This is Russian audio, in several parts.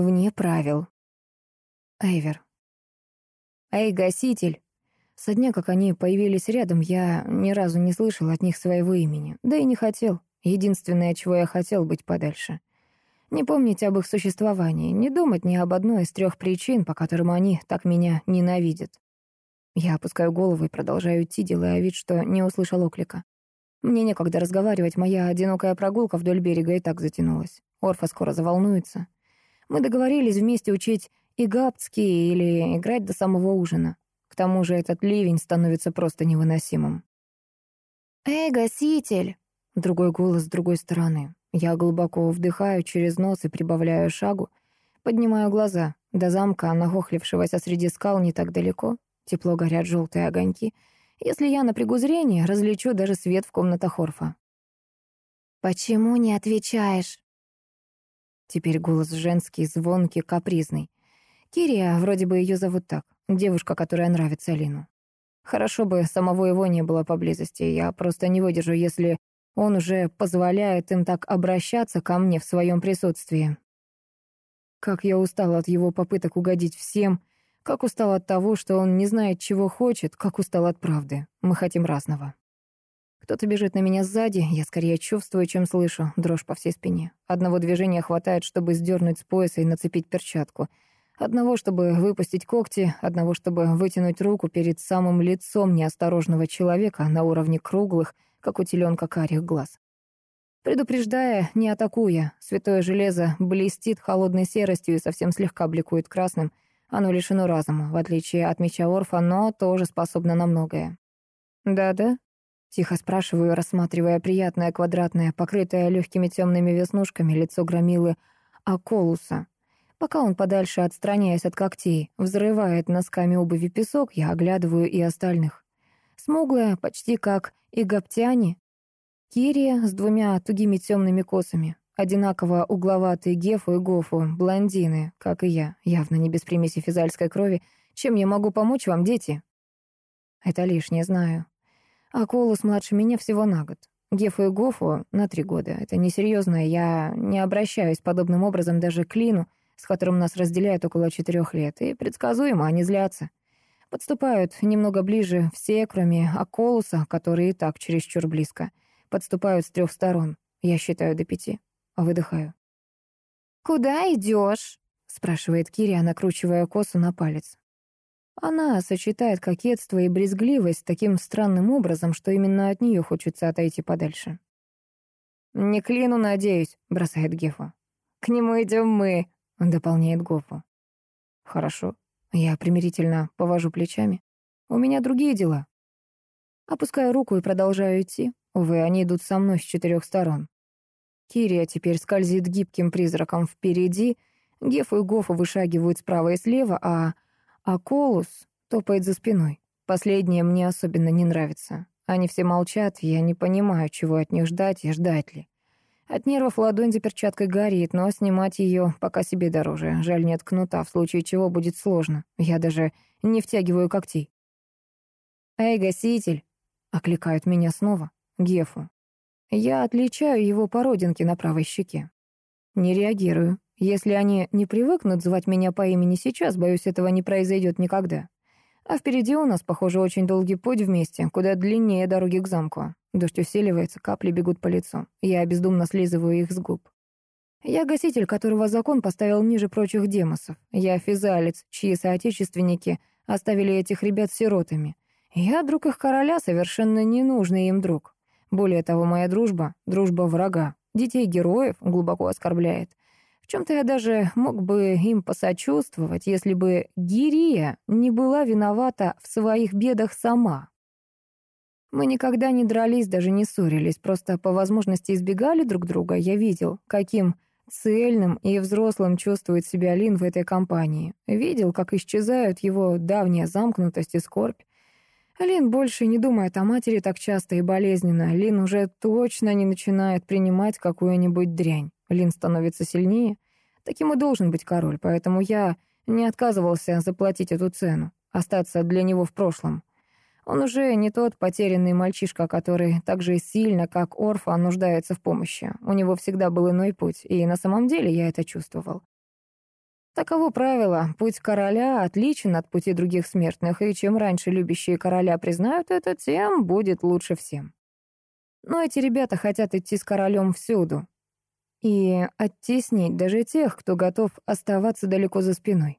вне правил. Эйвер. Эй, гаситель! Со дня, как они появились рядом, я ни разу не слышал от них своего имени. Да и не хотел. Единственное, чего я хотел, быть подальше. Не помнить об их существовании, не думать ни об одной из трех причин, по которым они так меня ненавидят. Я опускаю голову и продолжаю идти, делая вид, что не услышал оклика. Мне некогда разговаривать, моя одинокая прогулка вдоль берега и так затянулась. Орфа скоро заволнуется. Мы договорились вместе учить и гаптский или играть до самого ужина. К тому же этот ливень становится просто невыносимым. «Эй, гаситель!» Другой голос с другой стороны. Я глубоко вдыхаю через нос и прибавляю шагу. Поднимаю глаза. До замка, нахохлившегося среди скал, не так далеко. Тепло горят желтые огоньки. Если я напрягу зрение, различу даже свет в комнатах Орфа. «Почему не отвечаешь?» Теперь голос женский, звонкий, капризный. Кирия, вроде бы ее зовут так. Девушка, которая нравится Лину. Хорошо бы самого его не было поблизости. Я просто не выдержу, если он уже позволяет им так обращаться ко мне в своем присутствии. Как я устала от его попыток угодить всем, как устал от того, что он не знает, чего хочет, как устал от правды. Мы хотим разного. Кто-то бежит на меня сзади, я скорее чувствую, чем слышу, дрожь по всей спине. Одного движения хватает, чтобы сдернуть с пояса и нацепить перчатку — Одного, чтобы выпустить когти, одного, чтобы вытянуть руку перед самым лицом неосторожного человека на уровне круглых, как у теленка карих глаз. Предупреждая, не атакуя, святое железо блестит холодной серостью и совсем слегка бликует красным. Оно лишено разума, в отличие от меча Орфа, но тоже способно на многое. «Да-да?» — тихо спрашиваю, рассматривая приятное квадратное, покрытое легкими темными веснушками лицо громилы Аколуса, Пока он подальше, отстраняясь от когтей, взрывает носками обуви песок, я оглядываю и остальных. Смуглая, почти как и гаптяне. Кирия с двумя тугими темными косами. Одинаково угловатые Гефу и Гофу, блондины, как и я, явно не без примеси физальской крови. Чем я могу помочь вам, дети? Это лишнее, знаю. А Колус младше меня всего на год. Гефу и Гофу на три года. Это несерьезно, я не обращаюсь подобным образом даже к Лину, с которым нас разделяет около четырех лет, и предсказуемо они злятся. Подступают немного ближе все, кроме Аколуса, который и так чересчур близко. Подступают с трех сторон. Я считаю до пяти. Выдыхаю. «Куда идешь?» — спрашивает Кирия, накручивая косу на палец. Она сочетает кокетство и брезгливость таким странным образом, что именно от нее хочется отойти подальше. «Не клину, надеюсь», — бросает Гефа. «К нему идем мы», дополняет Гофу. Хорошо. Я примирительно повожу плечами. У меня другие дела. Опускаю руку и продолжаю идти. Увы, они идут со мной с четырех сторон. Кирия теперь скользит гибким призраком впереди, Гефу и Гофу вышагивают справа и слева, а Аколус топает за спиной. Последнее мне особенно не нравится. Они все молчат, я не понимаю, чего от них ждать и ждать ли. От нервов ладонь за перчаткой горит, но снимать ее пока себе дороже. Жаль, нет кнута, в случае чего будет сложно. Я даже не втягиваю когтей. «Эй, гаситель!» — окликают меня снова. Гефу. Я отличаю его по родинке на правой щеке. Не реагирую. Если они не привыкнут звать меня по имени сейчас, боюсь, этого не произойдет никогда. А впереди у нас, похоже, очень долгий путь вместе, куда длиннее дороги к замку. Дождь усиливается, капли бегут по лицу. Я бездумно слизываю их с губ. Я гаситель, которого закон поставил ниже прочих демосов. Я физалец, чьи соотечественники оставили этих ребят сиротами. Я друг их короля, совершенно ненужный им друг. Более того, моя дружба — дружба врага. Детей героев глубоко оскорбляет. Чем-то я даже мог бы им посочувствовать, если бы Гирия не была виновата в своих бедах сама. Мы никогда не дрались, даже не ссорились, просто по возможности избегали друг друга. Я видел, каким цельным и взрослым чувствует себя Лин в этой компании. Видел, как исчезают его давняя замкнутость и скорбь. Лин больше не думает о матери так часто и болезненно. Лин уже точно не начинает принимать какую-нибудь дрянь. Лин становится сильнее. Таким и должен быть король, поэтому я не отказывался заплатить эту цену, остаться для него в прошлом. Он уже не тот потерянный мальчишка, который так же сильно, как Орфа, нуждается в помощи. У него всегда был иной путь, и на самом деле я это чувствовал. Таково правило. Путь короля отличен от пути других смертных, и чем раньше любящие короля признают это, тем будет лучше всем. Но эти ребята хотят идти с королем всюду. И оттеснить даже тех, кто готов оставаться далеко за спиной.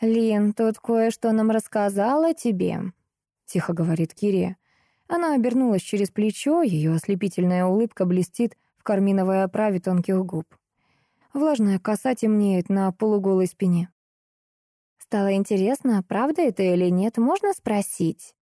«Лин, тут кое-что нам рассказала тебе», — тихо говорит Кирия. Она обернулась через плечо, ее ослепительная улыбка блестит в карминовой оправе тонких губ. Влажная коса темнеет на полуголой спине. «Стало интересно, правда это или нет, можно спросить?»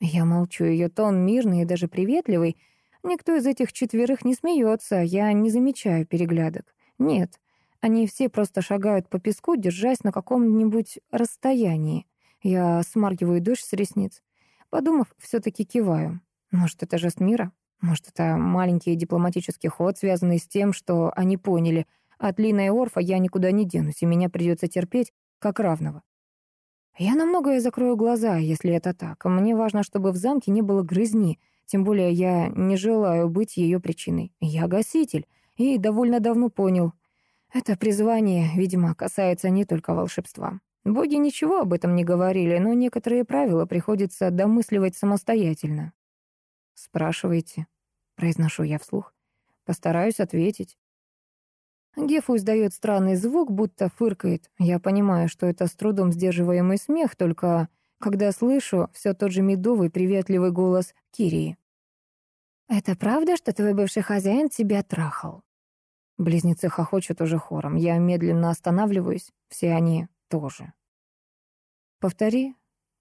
Я молчу, ее тон мирный и даже приветливый. Никто из этих четверых не смеется, я не замечаю переглядок. Нет, они все просто шагают по песку, держась на каком-нибудь расстоянии. Я смаргиваю дождь с ресниц. Подумав, все таки киваю. Может, это жест мира? Может, это маленький дипломатический ход, связанный с тем, что они поняли — от Лина и Орфа я никуда не денусь, и меня придется терпеть как равного. Я на многое закрою глаза, если это так. Мне важно, чтобы в замке не было грызни, тем более я не желаю быть ее причиной. Я гаситель, и довольно давно понял. Это призвание, видимо, касается не только волшебства. Боги ничего об этом не говорили, но некоторые правила приходится домысливать самостоятельно. «Спрашивайте», — произношу я вслух. «Постараюсь ответить». Гефу издает странный звук, будто фыркает. Я понимаю, что это с трудом сдерживаемый смех, только когда слышу все тот же медовый приветливый голос Кирии. «Это правда, что твой бывший хозяин тебя трахал?» Близнецы хохочут уже хором. Я медленно останавливаюсь. Все они тоже. «Повтори»,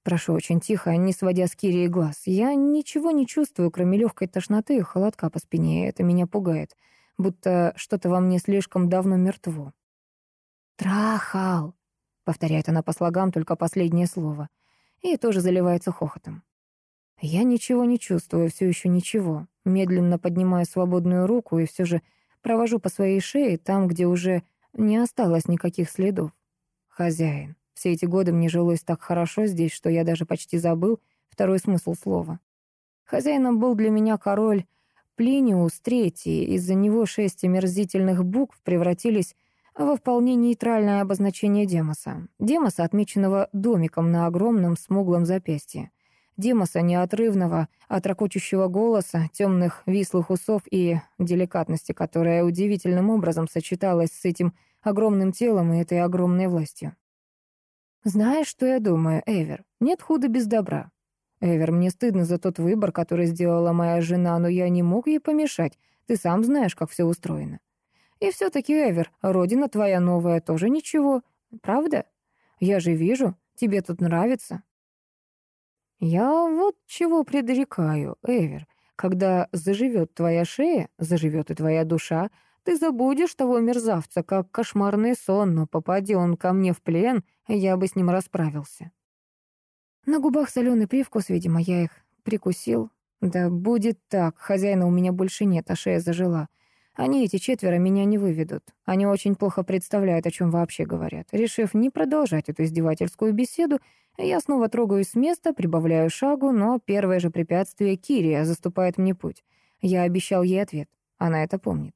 Прошу очень тихо, не сводя с Кирии глаз. Я ничего не чувствую, кроме легкой тошноты и холодка по спине, это меня пугает будто что-то во мне слишком давно мертво. «Трахал», — повторяет она по слогам только последнее слово, и тоже заливается хохотом. Я ничего не чувствую, все еще ничего. Медленно поднимаю свободную руку и все же провожу по своей шее там, где уже не осталось никаких следов. Хозяин. Все эти годы мне жилось так хорошо здесь, что я даже почти забыл второй смысл слова. Хозяином был для меня король Плиниус III, из-за него шесть омерзительных букв превратились во вполне нейтральное обозначение Демоса. Демоса, отмеченного домиком на огромном смуглом запястье. Демоса неотрывного, от голоса, темных вислых усов и деликатности, которая удивительным образом сочеталась с этим огромным телом и этой огромной властью. «Знаешь, что я думаю, Эвер? Нет худа без добра. Эвер, мне стыдно за тот выбор, который сделала моя жена, но я не мог ей помешать. Ты сам знаешь, как все устроено. И все-таки, Эвер, родина твоя новая тоже ничего. Правда? Я же вижу, тебе тут нравится. Я вот чего предрекаю, Эвер. Когда заживет твоя шея, заживет и твоя душа, ты забудешь того мерзавца, как кошмарный сон, но попади он ко мне в плен, я бы с ним расправился. На губах соленый привкус, видимо, я их прикусил. Да будет так, хозяина у меня больше нет, а шея зажила. Они, эти четверо, меня не выведут. Они очень плохо представляют, о чем вообще говорят. Решив не продолжать эту издевательскую беседу, я снова трогаюсь с места, прибавляю шагу, но первое же препятствие Кирия заступает мне путь. Я обещал ей ответ. Она это помнит.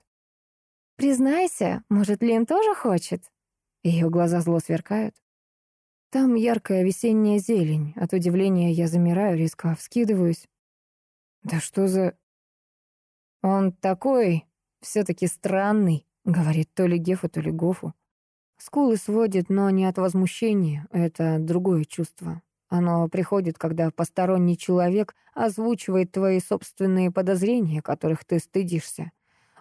«Признайся, может, Лин тоже хочет?» Ее глаза зло сверкают. Там яркая весенняя зелень. От удивления я замираю, резко вскидываюсь. Да что за... Он такой, все-таки странный, говорит то ли Гефу, то ли Гофу. Скулы сводит, но не от возмущения, это другое чувство. Оно приходит, когда посторонний человек озвучивает твои собственные подозрения, которых ты стыдишься.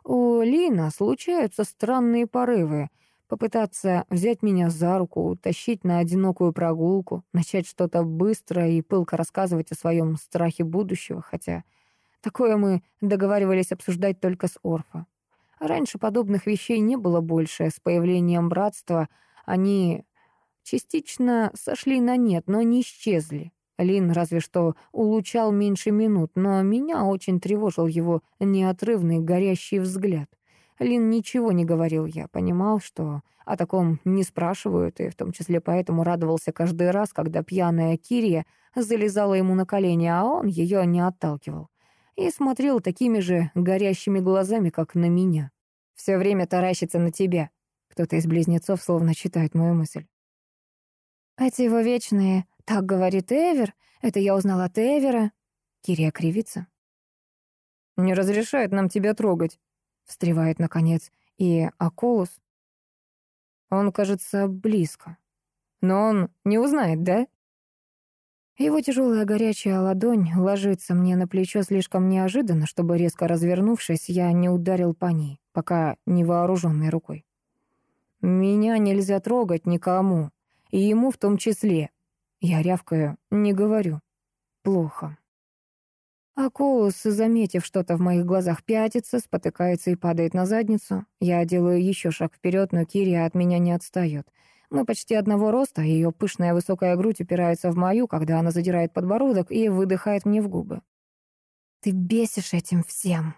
У Лина случаются странные порывы — попытаться взять меня за руку, утащить на одинокую прогулку, начать что-то быстро и пылко рассказывать о своем страхе будущего, хотя такое мы договаривались обсуждать только с Орфа. Раньше подобных вещей не было больше, с появлением братства они частично сошли на нет, но не исчезли. Лин разве что улучшал меньше минут, но меня очень тревожил его неотрывный горящий взгляд — Лин ничего не говорил, я понимал, что о таком не спрашивают, и в том числе поэтому радовался каждый раз, когда пьяная Кирия залезала ему на колени, а он ее не отталкивал. И смотрел такими же горящими глазами, как на меня. Все время таращится на тебя. Кто-то из близнецов словно читает мою мысль. «Эти его вечные, так говорит Эвер, это я узнала от Эвера». Кирия кривится. «Не разрешает нам тебя трогать», — встревает, наконец, и Аколус. Он, кажется, близко. Но он не узнает, да? Его тяжелая горячая ладонь ложится мне на плечо слишком неожиданно, чтобы, резко развернувшись, я не ударил по ней, пока невооруженной рукой. «Меня нельзя трогать никому, и ему в том числе». Я рявкаю, не говорю. Плохо. Акулус, заметив что-то в моих глазах, пятится, спотыкается и падает на задницу. Я делаю еще шаг вперед, но Кирия от меня не отстает. Мы почти одного роста, ее пышная высокая грудь упирается в мою, когда она задирает подбородок и выдыхает мне в губы. «Ты бесишь этим всем!»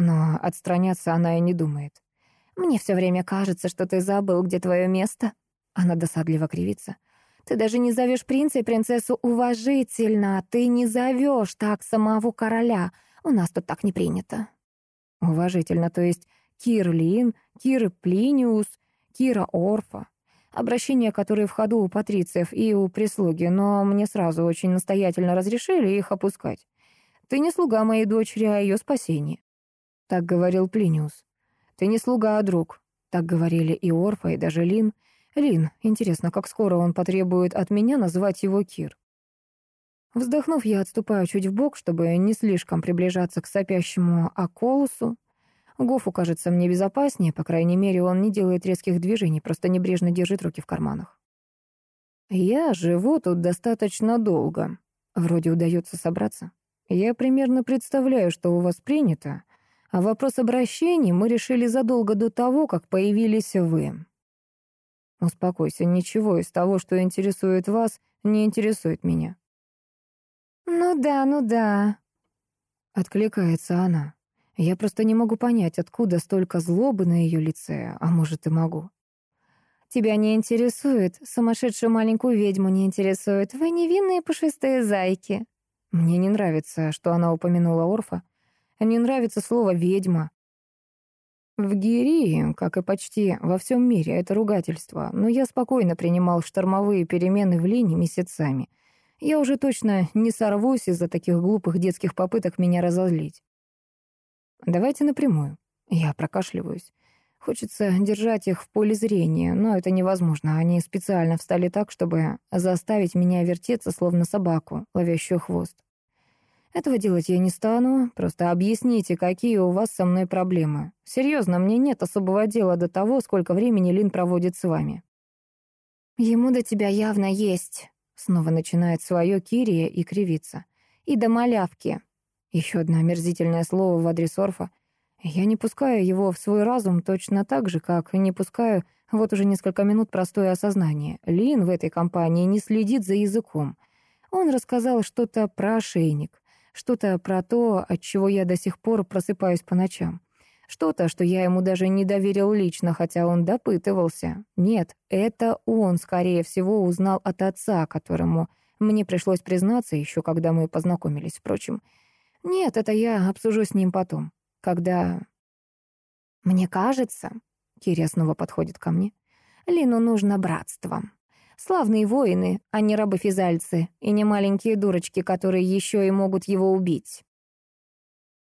Но отстраняться она и не думает. «Мне все время кажется, что ты забыл, где твое место». Она досадливо кривится. «Ты даже не зовешь принца и принцессу уважительно. Ты не зовешь так самого короля. У нас тут так не принято». Уважительно, то есть Кир Лин, Кир Плиниус, Кира Орфа обращения, которые в ходу у патрициев и у прислуги, но мне сразу очень настоятельно разрешили их опускать. Ты не слуга моей дочери, а ее спасение. Так говорил Плиниус. Ты не слуга, а друг. Так говорили и Орфа, и даже Лин. Лин, интересно, как скоро он потребует от меня назвать его Кир. Вздохнув, я отступаю чуть вбок, чтобы не слишком приближаться к сопящему Аколусу. Гофу кажется мне безопаснее, по крайней мере, он не делает резких движений, просто небрежно держит руки в карманах. Я живу тут достаточно долго. Вроде удается собраться. Я примерно представляю, что у вас принято, а вопрос обращений мы решили задолго до того, как появились вы. Успокойся, ничего из того, что интересует вас, не интересует меня. «Ну да, ну да», — откликается она. Я просто не могу понять, откуда столько злобы на ее лице, а может и могу. Тебя не интересует, сумасшедшую маленькую ведьму не интересует. Вы невинные пушистые зайки. Мне не нравится, что она упомянула Орфа. Не нравится слово «ведьма». В Гирии, как и почти во всем мире, это ругательство, но я спокойно принимал штормовые перемены в линии месяцами. Я уже точно не сорвусь из-за таких глупых детских попыток меня разозлить. Давайте напрямую. Я прокашливаюсь. Хочется держать их в поле зрения, но это невозможно. Они специально встали так, чтобы заставить меня вертеться, словно собаку, ловящую хвост. Этого делать я не стану. Просто объясните, какие у вас со мной проблемы. Серьезно, мне нет особого дела до того, сколько времени Лин проводит с вами. Ему до тебя явно есть. Снова начинает свое Кирия и кривится. И до малявки. Еще одно омерзительное слово в адрес Орфа. Я не пускаю его в свой разум точно так же, как не пускаю вот уже несколько минут простое осознание. Лин в этой компании не следит за языком. Он рассказал что-то про ошейник, что-то про то, от чего я до сих пор просыпаюсь по ночам. Что-то, что я ему даже не доверил лично, хотя он допытывался. Нет, это он, скорее всего, узнал от отца, которому мне пришлось признаться еще, когда мы познакомились, впрочем. Нет, это я обсужу с ним потом, когда... Мне кажется, Кирия снова подходит ко мне, Лину нужно братство. Славные воины, а не рабы-физальцы, и не маленькие дурочки, которые еще и могут его убить.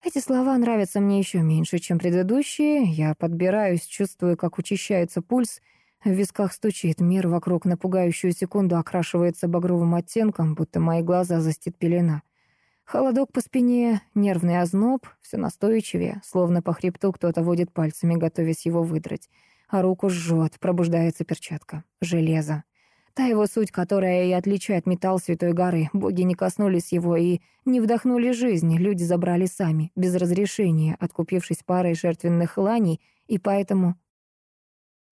Эти слова нравятся мне еще меньше, чем предыдущие. Я подбираюсь, чувствую, как учащается пульс, в висках стучит, мир вокруг на пугающую секунду окрашивается багровым оттенком, будто мои глаза застит пелена. Холодок по спине, нервный озноб, все настойчивее, словно по хребту кто-то водит пальцами, готовясь его выдрать. А руку жжет, пробуждается перчатка. Железо. Та его суть, которая и отличает металл Святой горы. Боги не коснулись его и не вдохнули жизнь. Люди забрали сами, без разрешения, откупившись парой жертвенных ланей, и поэтому...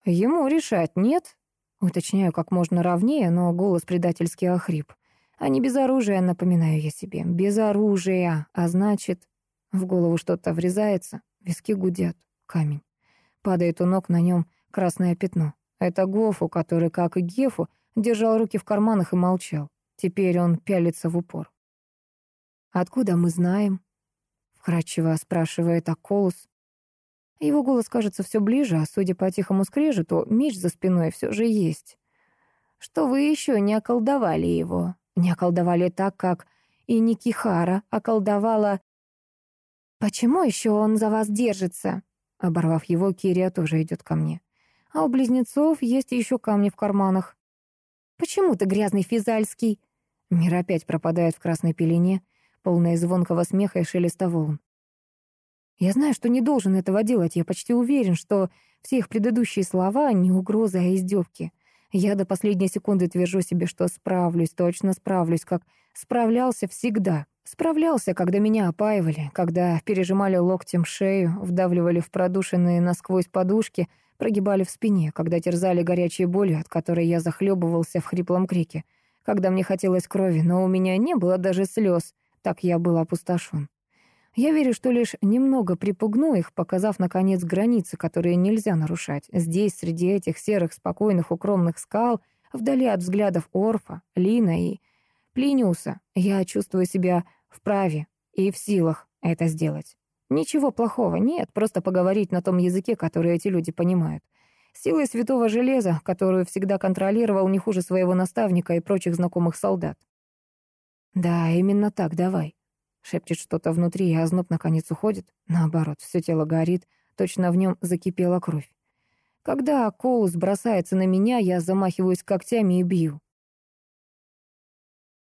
Ему решать нет? Уточняю как можно ровнее, но голос предательски охрип. А не без оружия, напоминаю я себе. Без оружия. А значит, в голову что-то врезается, виски гудят. Камень. Падает у ног на нем красное пятно. Это Гофу, который, как и Гефу, держал руки в карманах и молчал. Теперь он пялится в упор. «Откуда мы знаем?» — вкратчиво спрашивает Аколус. Его голос кажется все ближе, а судя по тихому скрежету, меч за спиной все же есть. Что вы еще не околдовали его? Не околдовали так, как и Никихара околдовала... «Почему еще он за вас держится?» Оборвав его, Кирия тоже идет ко мне. А у близнецов есть еще камни в карманах. «Почему ты грязный физальский?» Мир опять пропадает в красной пелене, полная звонкого смеха и шелеста волн. Я знаю, что не должен этого делать. Я почти уверен, что все их предыдущие слова — не угрозы, а издевки. Я до последней секунды твержу себе, что справлюсь, точно справлюсь, как справлялся всегда. Справлялся, когда меня опаивали, когда пережимали локтем шею, вдавливали в продушенные насквозь подушки, прогибали в спине, когда терзали горячей болью, от которой я захлебывался в хриплом крике, когда мне хотелось крови, но у меня не было даже слез, так я был опустошен. Я верю, что лишь немного припугну их, показав, наконец, границы, которые нельзя нарушать. Здесь, среди этих серых, спокойных, укромных скал, вдали от взглядов Орфа, Лина и Плиниуса, я чувствую себя вправе и в силах это сделать. Ничего плохого, нет, просто поговорить на том языке, который эти люди понимают. Силой святого железа, которую всегда контролировал не хуже своего наставника и прочих знакомых солдат. Да, именно так, давай. Шепчет что-то внутри, и озноб наконец уходит. Наоборот, все тело горит, точно в нем закипела кровь. Когда Коус бросается на меня, я замахиваюсь когтями и бью.